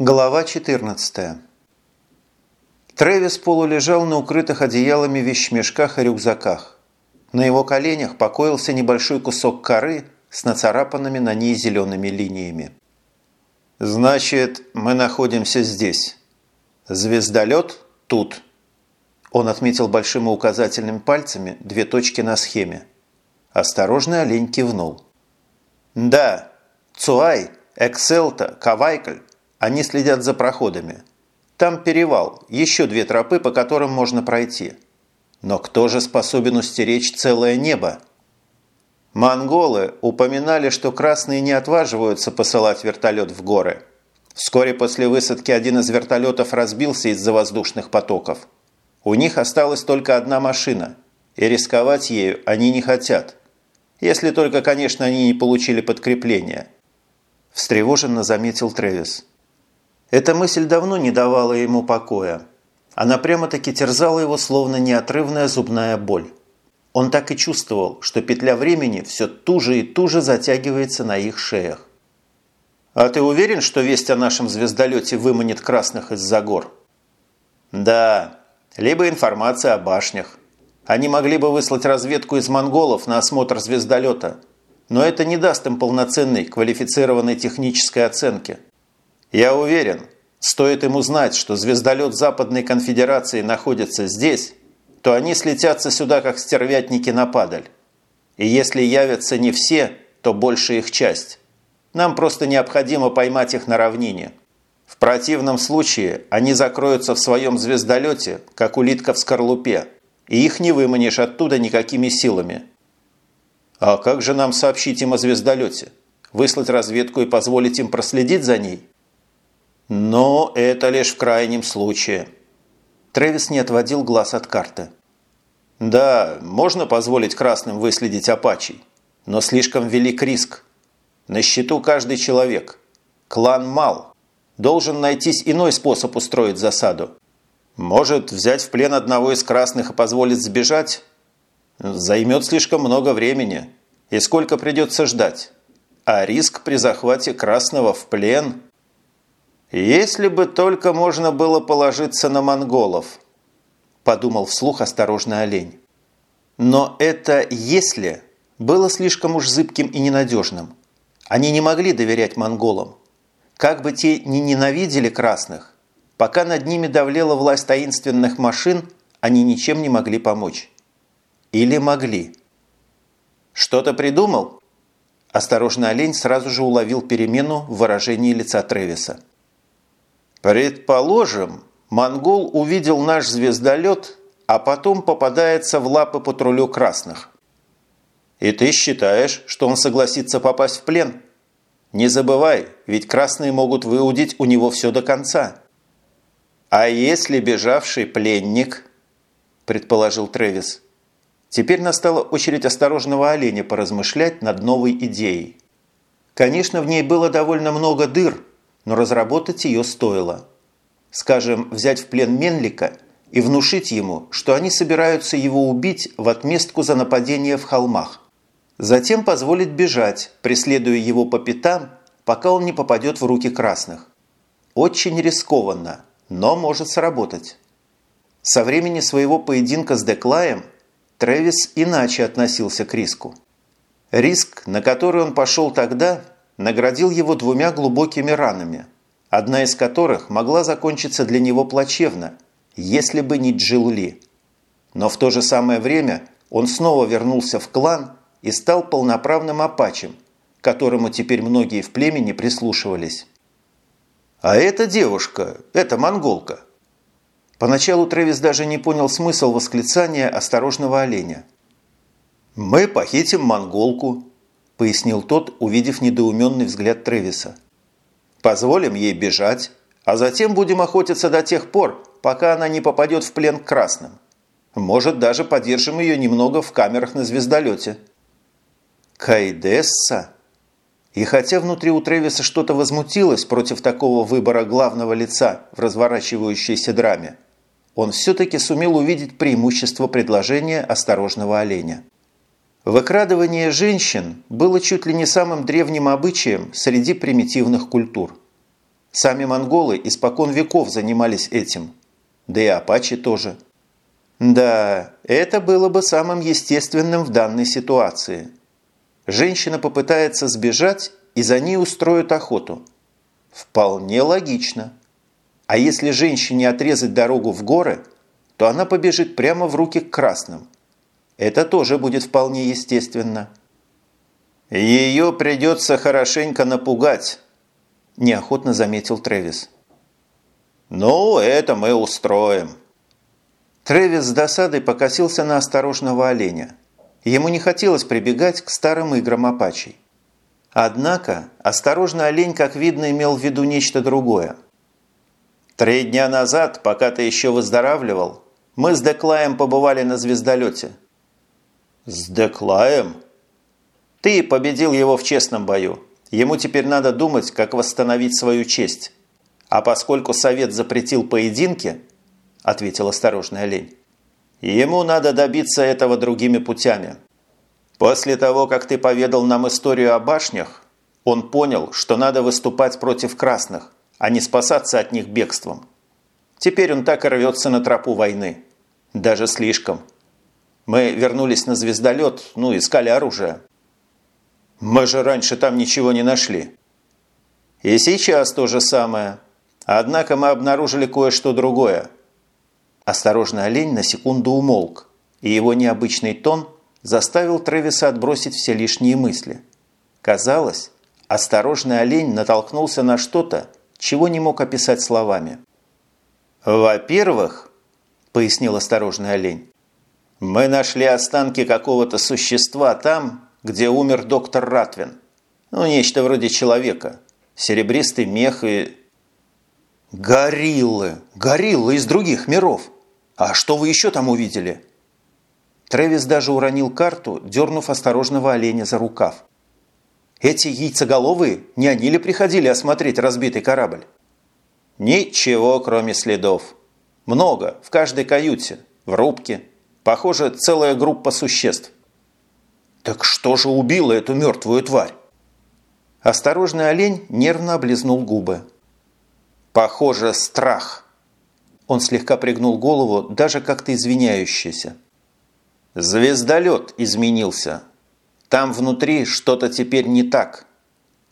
Глава 14 Трэвис полулежал на укрытых одеялами вещмешках и рюкзаках. На его коленях покоился небольшой кусок коры с нацарапанными на ней зелеными линиями. «Значит, мы находимся здесь. Звездолет тут». Он отметил большими указательными пальцами две точки на схеме. Осторожный олень кивнул. «Да, Цуай, Экселта, Кавайкль они следят за проходами. Там перевал, еще две тропы, по которым можно пройти. Но кто же способен устеречь целое небо? Монголы упоминали, что красные не отваживаются посылать вертолет в горы. Вскоре после высадки один из вертолетов разбился из-за воздушных потоков. У них осталась только одна машина, и рисковать ею они не хотят. Если только, конечно, они не получили подкрепление. Встревоженно заметил Трэвис. Эта мысль давно не давала ему покоя. Она прямо-таки терзала его, словно неотрывная зубная боль. Он так и чувствовал, что петля времени все туже и туже затягивается на их шеях. «А ты уверен, что весть о нашем звездолете выманит красных из-за гор?» «Да, либо информация о башнях. Они могли бы выслать разведку из монголов на осмотр звездолета, но это не даст им полноценной квалифицированной технической оценки. Я уверен, стоит им узнать, что звездолет Западной Конфедерации находится здесь, то они слетятся сюда, как стервятники на падаль. И если явятся не все, то большая их часть. Нам просто необходимо поймать их на равнине. В противном случае они закроются в своем звездолете, как улитка в скорлупе, и их не выманишь оттуда никакими силами. А как же нам сообщить им о звездолете? Выслать разведку и позволить им проследить за ней? Но это лишь в крайнем случае. Трэвис не отводил глаз от карты. Да, можно позволить красным выследить апачей, но слишком велик риск. На счету каждый человек. Клан мал. Должен найтись иной способ устроить засаду. Может, взять в плен одного из красных и позволить сбежать? Займет слишком много времени. И сколько придется ждать? А риск при захвате красного в плен – «Если бы только можно было положиться на монголов», – подумал вслух осторожный олень. Но это «если» было слишком уж зыбким и ненадежным. Они не могли доверять монголам. Как бы те ни ненавидели красных, пока над ними давлела власть таинственных машин, они ничем не могли помочь. Или могли. «Что-то придумал?» Осторожный олень сразу же уловил перемену в выражении лица Тревиса. Предположим, монгол увидел наш звездолет, а потом попадается в лапы патрулю красных. И ты считаешь, что он согласится попасть в плен? Не забывай, ведь красные могут выудить у него все до конца. А если бежавший пленник, предположил Трэвис. Теперь настала очередь осторожного оленя поразмышлять над новой идеей. Конечно, в ней было довольно много дыр – но разработать ее стоило. Скажем, взять в плен Менлика и внушить ему, что они собираются его убить в отместку за нападение в холмах. Затем позволить бежать, преследуя его по пятам, пока он не попадет в руки красных. Очень рискованно, но может сработать. Со времени своего поединка с Деклаем Трэвис иначе относился к риску. Риск, на который он пошел тогда – наградил его двумя глубокими ранами, одна из которых могла закончиться для него плачевно, если бы не Джилли. Но в то же самое время он снова вернулся в клан и стал полноправным апачем, которому теперь многие в племени прислушивались. А эта девушка, эта монголка. Поначалу Трэвис даже не понял смысл восклицания осторожного оленя. «Мы похитим монголку, – пояснил тот, увидев недоуменный взгляд Тревиса. «Позволим ей бежать, а затем будем охотиться до тех пор, пока она не попадет в плен к красным. Может, даже подержим ее немного в камерах на звездолете». «Кайдесса?» И хотя внутри у Тревиса что-то возмутилось против такого выбора главного лица в разворачивающейся драме, он все-таки сумел увидеть преимущество предложения осторожного оленя. Выкрадывание женщин было чуть ли не самым древним обычаем среди примитивных культур. Сами монголы испокон веков занимались этим. Да и апачи тоже. Да, это было бы самым естественным в данной ситуации. Женщина попытается сбежать, и за ней устроят охоту. Вполне логично. А если женщине отрезать дорогу в горы, то она побежит прямо в руки к красным. Это тоже будет вполне естественно. «Ее придется хорошенько напугать», – неохотно заметил Трэвис. «Ну, это мы устроим». Трэвис с досадой покосился на осторожного оленя. Ему не хотелось прибегать к старым играм апачей. Однако осторожный олень, как видно, имел в виду нечто другое. «Три дня назад, пока ты еще выздоравливал, мы с Деклаем побывали на звездолете». «С Деклаем?» «Ты победил его в честном бою. Ему теперь надо думать, как восстановить свою честь. А поскольку совет запретил поединки, – ответил осторожный олень. «Ему надо добиться этого другими путями. После того, как ты поведал нам историю о башнях, он понял, что надо выступать против красных, а не спасаться от них бегством. Теперь он так и рвется на тропу войны. Даже слишком. Мы вернулись на звездолет, ну, искали оружие. Мы же раньше там ничего не нашли. И сейчас то же самое. Однако мы обнаружили кое-что другое – Осторожный олень на секунду умолк, и его необычный тон заставил Трэвиса отбросить все лишние мысли. Казалось, осторожный олень натолкнулся на что-то, чего не мог описать словами. «Во-первых, – пояснил осторожный олень, – мы нашли останки какого-то существа там, где умер доктор Ратвин. Ну, нечто вроде человека. Серебристый мех и...» «Гориллы! Гориллы из других миров!» «А что вы еще там увидели?» Трэвис даже уронил карту, дернув осторожного оленя за рукав. «Эти яйцеголовые, не они ли приходили осмотреть разбитый корабль?» «Ничего, кроме следов. Много, в каждой каюте, в рубке. Похоже, целая группа существ». «Так что же убило эту мертвую тварь?» Осторожный олень нервно облизнул губы. «Похоже, страх». Он слегка пригнул голову, даже как-то извиняющийся. «Звездолет изменился. Там внутри что-то теперь не так.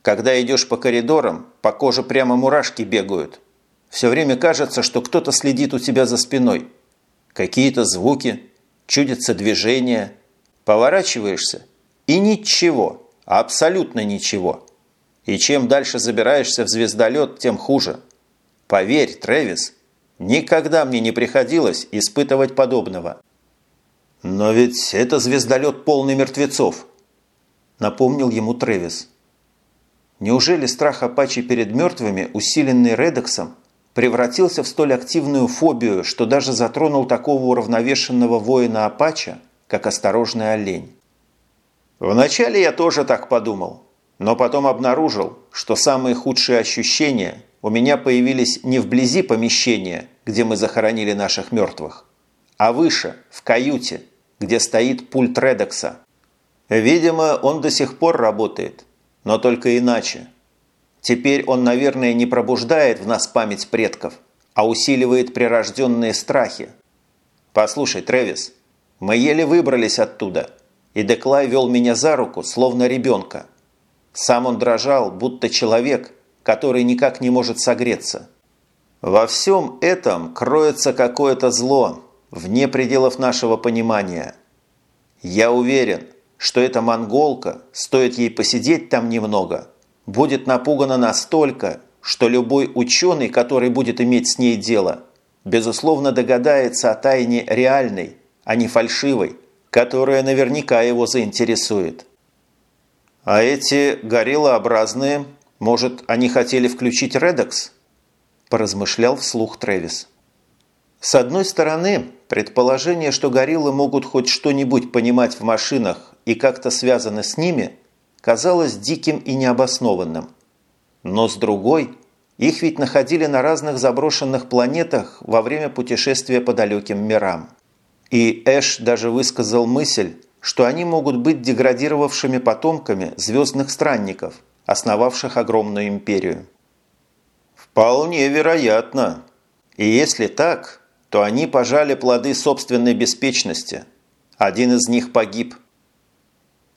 Когда идешь по коридорам, по коже прямо мурашки бегают. Все время кажется, что кто-то следит у тебя за спиной. Какие-то звуки, чудится движение. Поворачиваешься – и ничего, абсолютно ничего. И чем дальше забираешься в звездолет, тем хуже. Поверь, Трэвис – Никогда мне не приходилось испытывать подобного. «Но ведь это звездолет полный мертвецов», – напомнил ему Трэвис. Неужели страх Апачи перед мертвыми, усиленный Редексом, превратился в столь активную фобию, что даже затронул такого уравновешенного воина Апача, как осторожный олень? Вначале я тоже так подумал, но потом обнаружил, что самые худшие ощущения у меня появились не вблизи помещения, где мы захоронили наших мертвых, а выше, в каюте, где стоит пульт Редекса. Видимо, он до сих пор работает, но только иначе. Теперь он, наверное, не пробуждает в нас память предков, а усиливает прирожденные страхи. Послушай, Трэвис, мы еле выбрались оттуда, и Деклай вел меня за руку, словно ребенка. Сам он дрожал, будто человек, который никак не может согреться. Во всем этом кроется какое-то зло, вне пределов нашего понимания. Я уверен, что эта монголка, стоит ей посидеть там немного, будет напугана настолько, что любой ученый, который будет иметь с ней дело, безусловно догадается о тайне реальной, а не фальшивой, которая наверняка его заинтересует. А эти гориллообразные, может, они хотели включить Редекс? поразмышлял вслух Трэвис. С одной стороны, предположение, что гориллы могут хоть что-нибудь понимать в машинах и как-то связаны с ними, казалось диким и необоснованным. Но с другой, их ведь находили на разных заброшенных планетах во время путешествия по далеким мирам. И Эш даже высказал мысль, что они могут быть деградировавшими потомками звездных странников, основавших огромную империю «Вполне вероятно. И если так, то они пожали плоды собственной беспечности. Один из них погиб.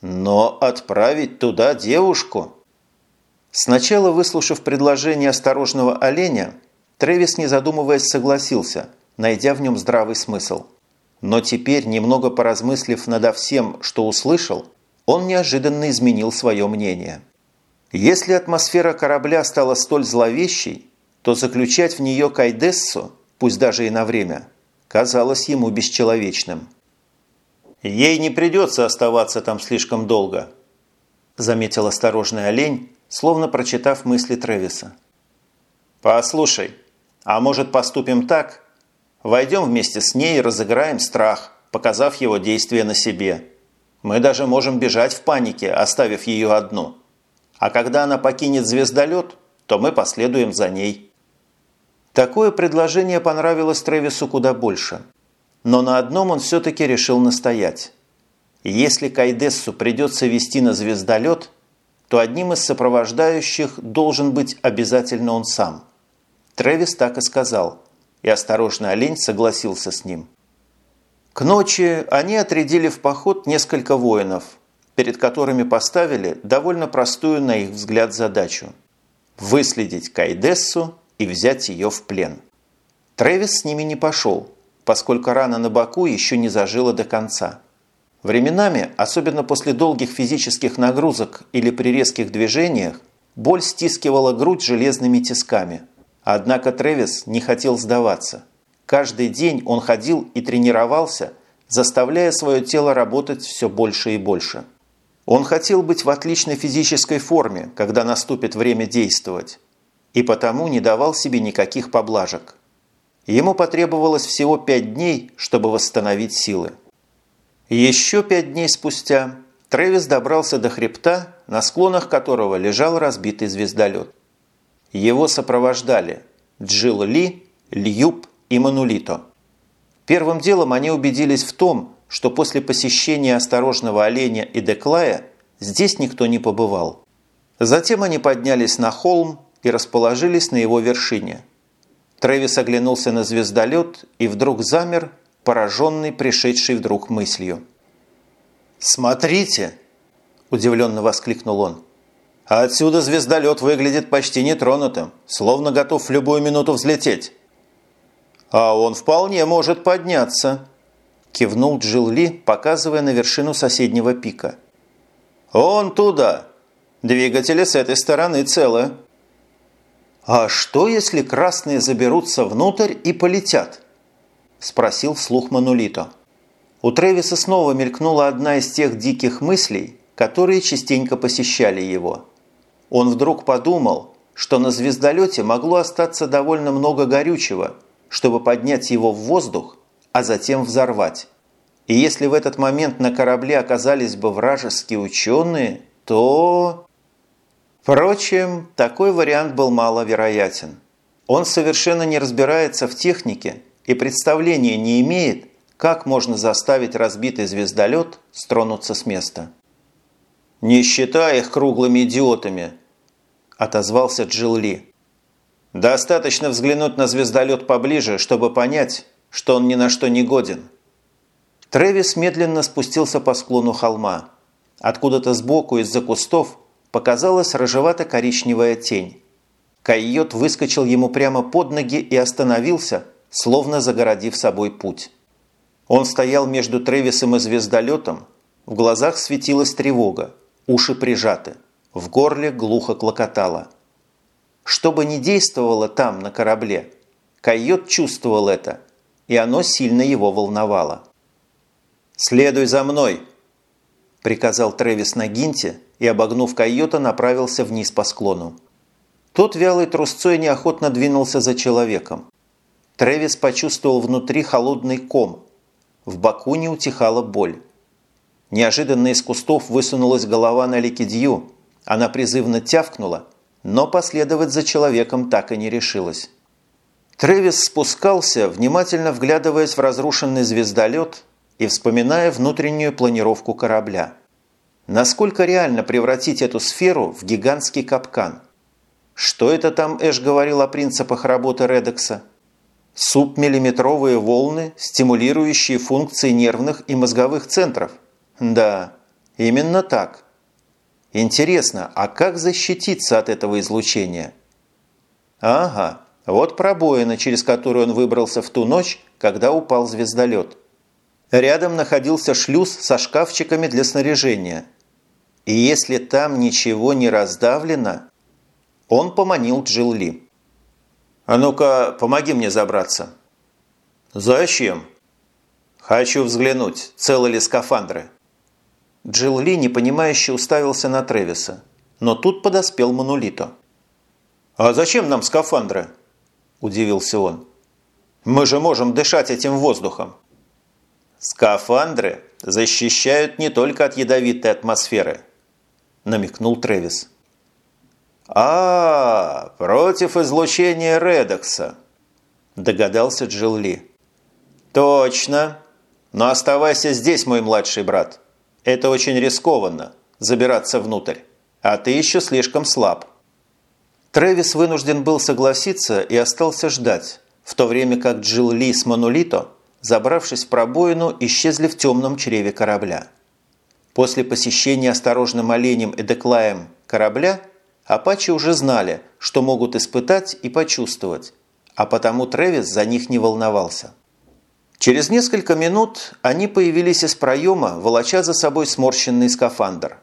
Но отправить туда девушку? Сначала, выслушав предложение осторожного оленя, Трэвис, не задумываясь, согласился, найдя в нем здравый смысл. Но теперь, немного поразмыслив надо всем, что услышал, он неожиданно изменил свое мнение. Если атмосфера корабля стала столь зловещей, то заключать в нее Кайдессу, пусть даже и на время, казалось ему бесчеловечным. «Ей не придется оставаться там слишком долго», – заметил осторожный олень, словно прочитав мысли Тревиса. «Послушай, а может поступим так? Войдем вместе с ней и разыграем страх, показав его действие на себе. Мы даже можем бежать в панике, оставив ее одну. А когда она покинет звездолет, то мы последуем за ней». Такое предложение понравилось Тревису куда больше. Но на одном он все-таки решил настоять. Если Кайдессу придется вести на звездолет, то одним из сопровождающих должен быть обязательно он сам. Трэвис так и сказал, и осторожный олень согласился с ним. К ночи они отрядили в поход несколько воинов, перед которыми поставили довольно простую на их взгляд задачу – выследить Кайдессу и взять ее в плен. Трэвис с ними не пошел, поскольку рана на боку еще не зажила до конца – Временами, особенно после долгих физических нагрузок или при резких движениях, боль стискивала грудь железными тисками. Однако Тревис не хотел сдаваться. Каждый день он ходил и тренировался, заставляя свое тело работать все больше и больше. Он хотел быть в отличной физической форме, когда наступит время действовать, и потому не давал себе никаких поблажек. Ему потребовалось всего пять дней, чтобы восстановить силы. Еще пять дней спустя Трэвис добрался до хребта, на склонах которого лежал разбитый звездолет. Его сопровождали Джилл Ли, Льюб и Манулито. Первым делом они убедились в том, что после посещения осторожного оленя и Деклая здесь никто не побывал. Затем они поднялись на холм и расположились на его вершине. Трэвис оглянулся на звездолет и вдруг замер, пораженный пришедшей вдруг мыслью. «Смотрите!» – удивленно воскликнул он. «А отсюда звездолет выглядит почти нетронутым, словно готов в любую минуту взлететь». «А он вполне может подняться», – кивнул Джилл Ли, показывая на вершину соседнего пика. «Он туда! Двигатели с этой стороны целы». «А что, если красные заберутся внутрь и полетят?» – спросил вслух Манулито. У Тревиса снова мелькнула одна из тех диких мыслей, которые частенько посещали его. Он вдруг подумал, что на звездолете могло остаться довольно много горючего, чтобы поднять его в воздух, а затем взорвать. И если в этот момент на корабле оказались бы вражеские ученые, то... Впрочем, такой вариант был маловероятен. Он совершенно не разбирается в технике и представления не имеет, как можно заставить разбитый звездолет стронуться с места. «Не считай их круглыми идиотами», – отозвался Джилл Ли. «Достаточно взглянуть на звездолет поближе, чтобы понять, что он ни на что не годен». Трэвис медленно спустился по склону холма. Откуда-то сбоку из-за кустов показалась рыжевато-коричневая тень. Койот выскочил ему прямо под ноги и остановился – словно загородив собой путь. Он стоял между Тревисом и звездолетом, в глазах светилась тревога, уши прижаты, в горле глухо клокотало. Что бы ни действовало там, на корабле, койот чувствовал это, и оно сильно его волновало. «Следуй за мной!» – приказал Тревис на гинте и, обогнув койота, направился вниз по склону. Тот вялой трусцой неохотно двинулся за человеком. Трэвис почувствовал внутри холодный ком. В боку не утихала боль. Неожиданно из кустов высунулась голова на Ликидью. Она призывно тявкнула, но последовать за человеком так и не решилась. Трэвис спускался, внимательно вглядываясь в разрушенный звездолет и вспоминая внутреннюю планировку корабля. Насколько реально превратить эту сферу в гигантский капкан? Что это там Эш говорил о принципах работы Редекса? Субмиллиметровые волны, стимулирующие функции нервных и мозговых центров. Да, именно так. Интересно, а как защититься от этого излучения? Ага, вот пробоина, через которую он выбрался в ту ночь, когда упал звездолет. Рядом находился шлюз со шкафчиками для снаряжения. И если там ничего не раздавлено, он поманил Джилли. «А ну-ка, помоги мне забраться». «Зачем?» «Хочу взглянуть, целы ли скафандры». Джилл Ли непонимающе уставился на Тревиса, но тут подоспел Манулито. «А зачем нам скафандры?» – удивился он. «Мы же можем дышать этим воздухом». «Скафандры защищают не только от ядовитой атмосферы», – намекнул Тревис. «А, против излучения Редокса», – догадался Джилл Ли. «Точно. Но оставайся здесь, мой младший брат. Это очень рискованно – забираться внутрь. А ты еще слишком слаб». Трэвис вынужден был согласиться и остался ждать, в то время как Джилл Ли с Манулито, забравшись в пробоину, исчезли в темном чреве корабля. После посещения осторожным оленем и деклаем корабля – Апачи уже знали, что могут испытать и почувствовать, а потому Трэвис за них не волновался. Через несколько минут они появились из проема, волоча за собой сморщенный скафандр.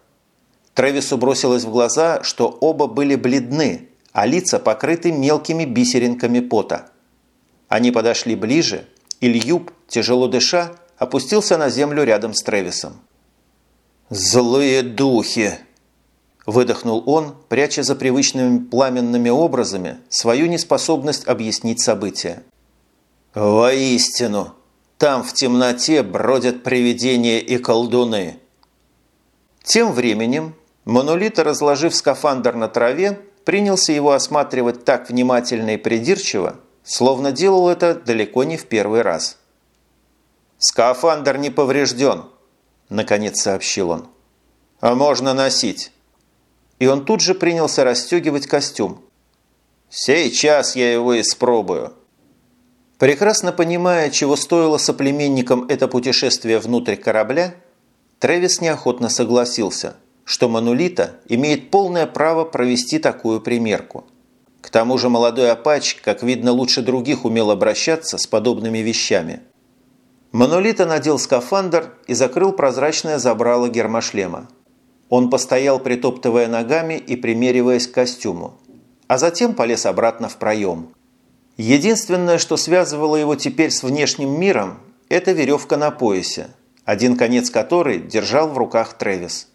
Трэвису бросилось в глаза, что оба были бледны, а лица покрыты мелкими бисеринками пота. Они подошли ближе, и Льюб, тяжело дыша, опустился на землю рядом с Трэвисом. «Злые духи!» Выдохнул он, пряча за привычными пламенными образами свою неспособность объяснить события. «Воистину, там в темноте бродят привидения и колдуны». Тем временем Монолита, разложив скафандр на траве, принялся его осматривать так внимательно и придирчиво, словно делал это далеко не в первый раз. «Скафандр не поврежден», – наконец сообщил он. «А можно носить» и он тут же принялся расстегивать костюм. «Сейчас я его испробую». Прекрасно понимая, чего стоило соплеменникам это путешествие внутрь корабля, Трэвис неохотно согласился, что Манулита имеет полное право провести такую примерку. К тому же молодой апач, как видно, лучше других умел обращаться с подобными вещами. Манулита надел скафандр и закрыл прозрачное забрало гермошлема. Он постоял, притоптывая ногами и примериваясь к костюму, а затем полез обратно в проем. Единственное, что связывало его теперь с внешним миром, это веревка на поясе, один конец которой держал в руках Трэвис.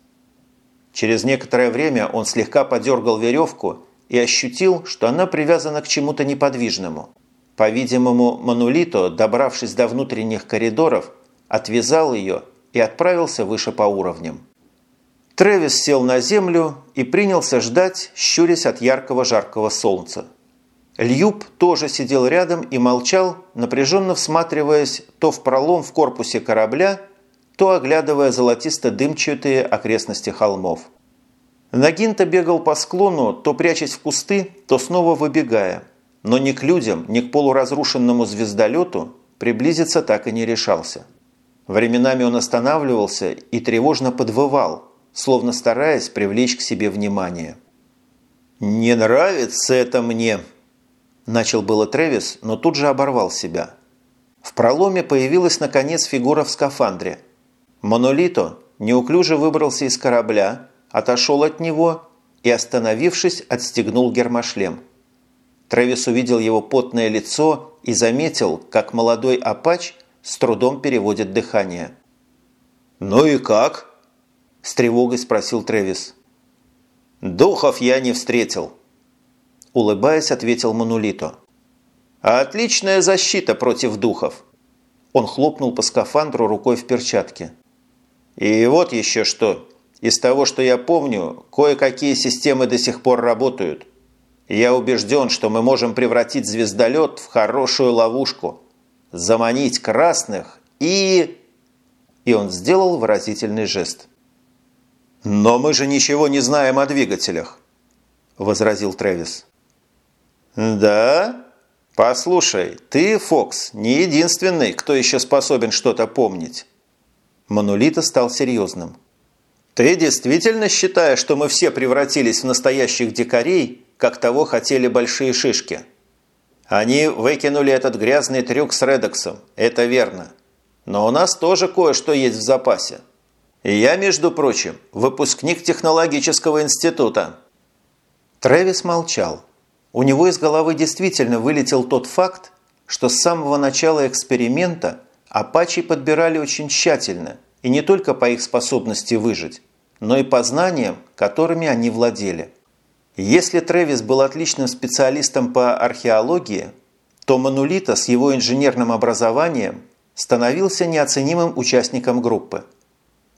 Через некоторое время он слегка подергал веревку и ощутил, что она привязана к чему-то неподвижному. По-видимому, Манулито, добравшись до внутренних коридоров, отвязал ее и отправился выше по уровням. Трэвис сел на землю и принялся ждать, щурясь от яркого жаркого солнца. Льюб тоже сидел рядом и молчал, напряженно всматриваясь то в пролом в корпусе корабля, то оглядывая золотисто-дымчатые окрестности холмов. Нагинта бегал по склону, то прячась в кусты, то снова выбегая, но ни к людям, ни к полуразрушенному звездолету приблизиться так и не решался. Временами он останавливался и тревожно подвывал, словно стараясь привлечь к себе внимание. «Не нравится это мне!» Начал было Трэвис, но тут же оборвал себя. В проломе появилась, наконец, фигура в скафандре. Монолито неуклюже выбрался из корабля, отошел от него и, остановившись, отстегнул гермошлем. Трэвис увидел его потное лицо и заметил, как молодой апач с трудом переводит дыхание. «Ну и как?» С тревогой спросил Трэвис. «Духов я не встретил», – улыбаясь, ответил Манулито. «Отличная защита против духов». Он хлопнул по скафандру рукой в перчатке. «И вот еще что. Из того, что я помню, кое-какие системы до сих пор работают. Я убежден, что мы можем превратить звездолет в хорошую ловушку, заманить красных и...» И он сделал выразительный жест. «Но мы же ничего не знаем о двигателях», – возразил Трэвис. «Да? Послушай, ты, Фокс, не единственный, кто еще способен что-то помнить». Манулита стал серьезным. «Ты действительно считаешь, что мы все превратились в настоящих дикарей, как того хотели большие шишки?» Они выкинули этот грязный трюк с Редексом, это верно. Но у нас тоже кое-что есть в запасе. И я, между прочим, выпускник технологического института». Трэвис молчал. У него из головы действительно вылетел тот факт, что с самого начала эксперимента апачи подбирали очень тщательно, и не только по их способности выжить, но и по знаниям, которыми они владели. Если Трэвис был отличным специалистом по археологии, то Манулита с его инженерным образованием становился неоценимым участником группы.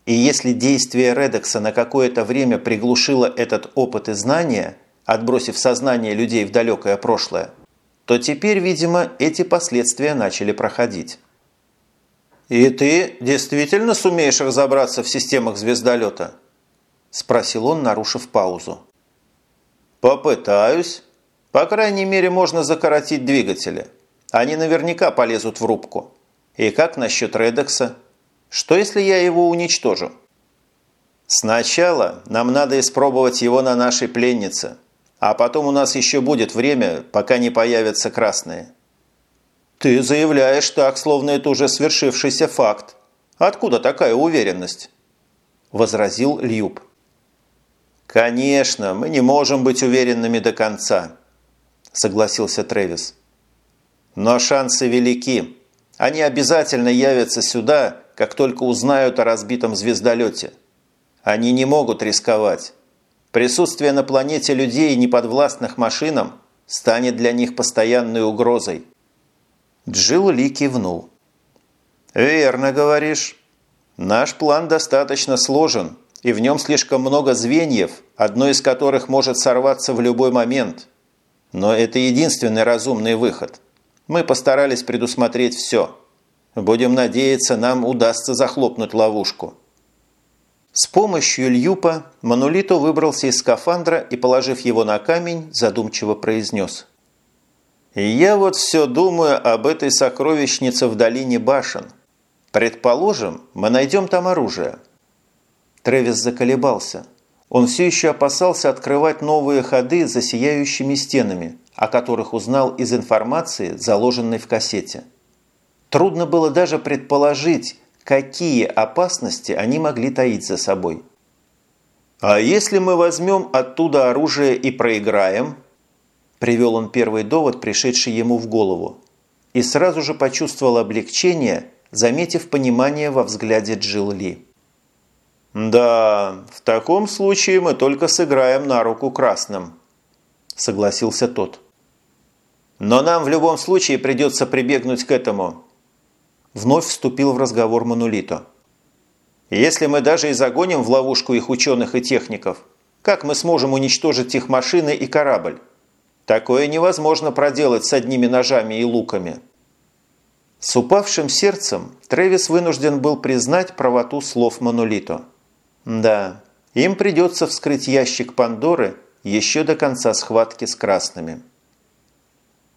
И если действие Редекса на какое-то время приглушило этот опыт и знания, отбросив сознание людей в далекое прошлое, то теперь, видимо, эти последствия начали проходить. «И ты действительно сумеешь разобраться в системах звездолета?» – спросил он, нарушив паузу. «Попытаюсь. По крайней мере, можно закоротить двигатели. Они наверняка полезут в рубку. И как насчет Редекса? Что, если я его уничтожу?» «Сначала нам надо испробовать его на нашей пленнице, а потом у нас еще будет время, пока не появятся красные». «Ты заявляешь так, словно это уже свершившийся факт. Откуда такая уверенность?» – возразил Льюб. «Конечно, мы не можем быть уверенными до конца», – согласился Трэвис. «Но шансы велики. Они обязательно явятся сюда, как только узнают о разбитом звездолете. Они не могут рисковать. Присутствие на планете людей, неподвластных машинам, станет для них постоянной угрозой». Джилл Ли кивнул. «Верно говоришь. Наш план достаточно сложен, и в нем слишком много звеньев, одно из которых может сорваться в любой момент. Но это единственный разумный выход. Мы постарались предусмотреть все. Будем надеяться, нам удастся захлопнуть ловушку. С помощью Льюпа Манулито выбрался из скафандра и, положив его на камень, задумчиво произнес. «Я вот все думаю об этой сокровищнице в долине башен. Предположим, мы найдем там оружие». Трэвис заколебался. Он все еще опасался открывать новые ходы за сияющими стенами, о которых узнал из информации, заложенной в кассете. Трудно было даже предположить, какие опасности они могли таить за собой. «А если мы возьмем оттуда оружие и проиграем?» Привел он первый довод, пришедший ему в голову. И сразу же почувствовал облегчение, заметив понимание во взгляде Джилл Ли. «Да, в таком случае мы только сыграем на руку красным», – согласился тот. «Но нам в любом случае придется прибегнуть к этому». Вновь вступил в разговор Манулито. «Если мы даже и загоним в ловушку их ученых и техников, как мы сможем уничтожить их машины и корабль? Такое невозможно проделать с одними ножами и луками». С упавшим сердцем Трэвис вынужден был признать правоту слов Манулито. Да, им придется вскрыть ящик Пандоры еще до конца схватки с красными.